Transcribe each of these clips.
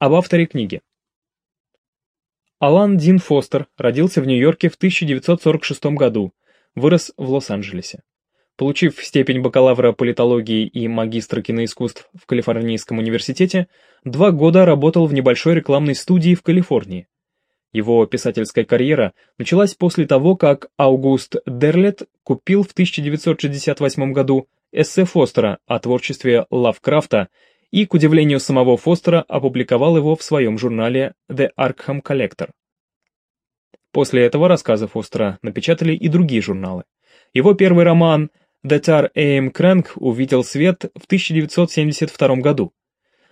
Об авторе книги. Алан Дин Фостер родился в Нью-Йорке в 1946 году, вырос в Лос-Анджелесе. Получив степень бакалавра политологии и магистра киноискусств в Калифорнийском университете, два года работал в небольшой рекламной студии в Калифорнии. Его писательская карьера началась после того, как Аугуст Дерлет купил в 1968 году эссе Фостера о творчестве Лавкрафта и, к удивлению самого Фостера, опубликовал его в своем журнале The Arkham Collector. После этого рассказы Фостера напечатали и другие журналы. Его первый роман «The Tar A.M. Crank» увидел свет в 1972 году.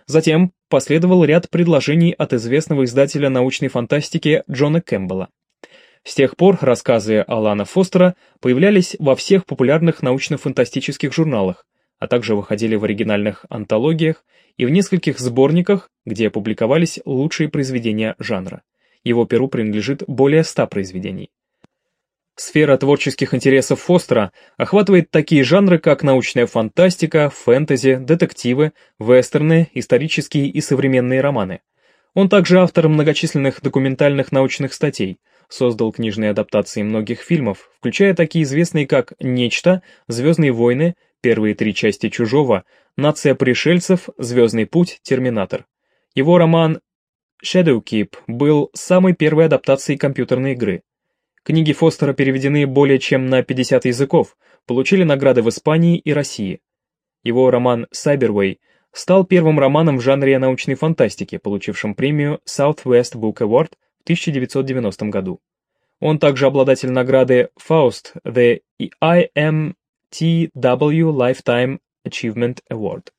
Затем последовал ряд предложений от известного издателя научной фантастики Джона Кэмпбелла. С тех пор рассказы Алана Фостера появлялись во всех популярных научно-фантастических журналах, а также выходили в оригинальных антологиях и в нескольких сборниках, где публиковались лучшие произведения жанра. Его перу принадлежит более ста произведений. Сфера творческих интересов Фостера охватывает такие жанры, как научная фантастика, фэнтези, детективы, вестерны, исторические и современные романы. Он также автор многочисленных документальных научных статей, создал книжные адаптации многих фильмов, включая такие известные как «Нечто», «Звездные войны», первые три части «Чужого», «Нация пришельцев», «Звездный путь», «Терминатор». Его роман Shadowkeep был самой первой адаптацией компьютерной игры. Книги Фостера переведены более чем на 50 языков, получили награды в Испании и России. Его роман «Cyberway» стал первым романом в жанре научной фантастики, получившим премию Southwest Book Award в 1990 году. Он также обладатель награды Faust The IMTW Lifetime Achievement Award.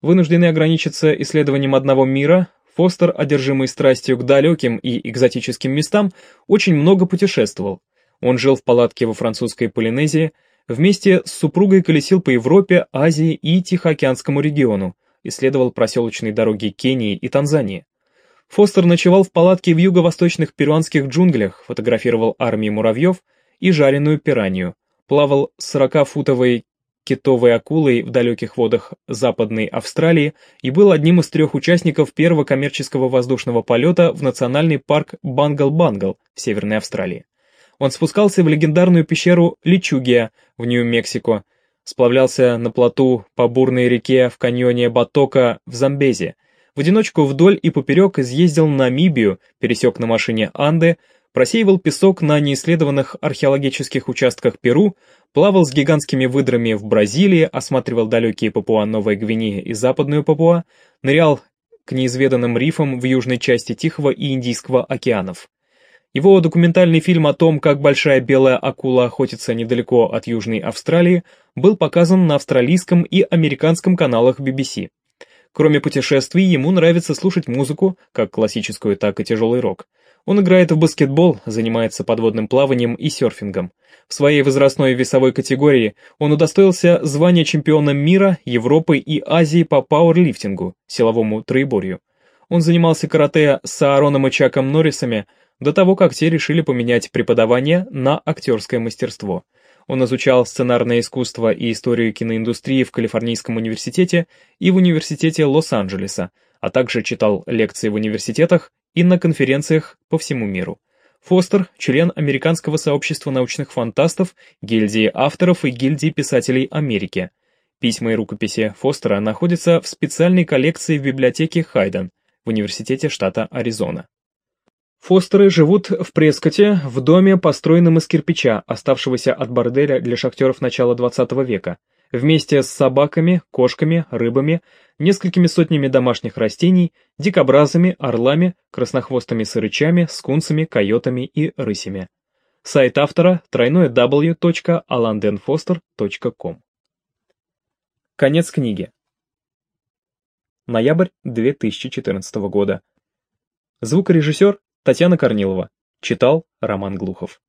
Вынужденный ограничиться исследованием одного мира, Фостер, одержимый страстью к далеким и экзотическим местам, очень много путешествовал. Он жил в палатке во французской Полинезии, вместе с супругой колесил по Европе, Азии и Тихоокеанскому региону, исследовал проселочные дороги Кении и Танзании. Фостер ночевал в палатке в юго-восточных перуанских джунглях, фотографировал армии муравьев и жареную пиранью, плавал с 40-футовой китовой акулой в далеких водах Западной Австралии и был одним из трех участников первого коммерческого воздушного полета в национальный парк Бангал-Бангал в Северной Австралии. Он спускался в легендарную пещеру Личугия в Нью-Мексико, сплавлялся на плоту по бурной реке в каньоне Батока в Замбезе, в одиночку вдоль и поперек изъездил Намибию, пересек на машине Анды, просеивал песок на неисследованных археологических участках Перу, плавал с гигантскими выдрами в Бразилии, осматривал далекие Папуа-Новая Гвинея и Западную Папуа, нырял к неизведанным рифам в южной части Тихого и Индийского океанов. Его документальный фильм о том, как большая белая акула охотится недалеко от Южной Австралии, был показан на австралийском и американском каналах BBC. Кроме путешествий, ему нравится слушать музыку, как классическую, так и тяжелый рок. Он играет в баскетбол, занимается подводным плаванием и серфингом. В своей возрастной весовой категории он удостоился звания чемпиона мира, Европы и Азии по пауэрлифтингу, силовому троеборью. Он занимался карате с Аароном и Чаком Норрисами до того, как те решили поменять преподавание на актерское мастерство. Он изучал сценарное искусство и историю киноиндустрии в Калифорнийском университете и в университете Лос-Анджелеса, а также читал лекции в университетах и на конференциях по всему миру. Фостер – член Американского сообщества научных фантастов, гильдии авторов и гильдии писателей Америки. Письма и рукописи Фостера находятся в специальной коллекции в библиотеке Хайден в Университете штата Аризона. Фостеры живут в Прескоте, в доме, построенном из кирпича, оставшегося от борделя для шахтеров начала 20 века, вместе с собаками, кошками, рыбами, несколькими сотнями домашних растений, дикобразами, орлами, краснохвостыми сырычами, скунсами, койотами и рысями. Сайт автора тройное w.alandenfoster.com Конец книги. Ноябрь 2014 года. Звукорежиссер Татьяна Корнилова. Читал Роман Глухов.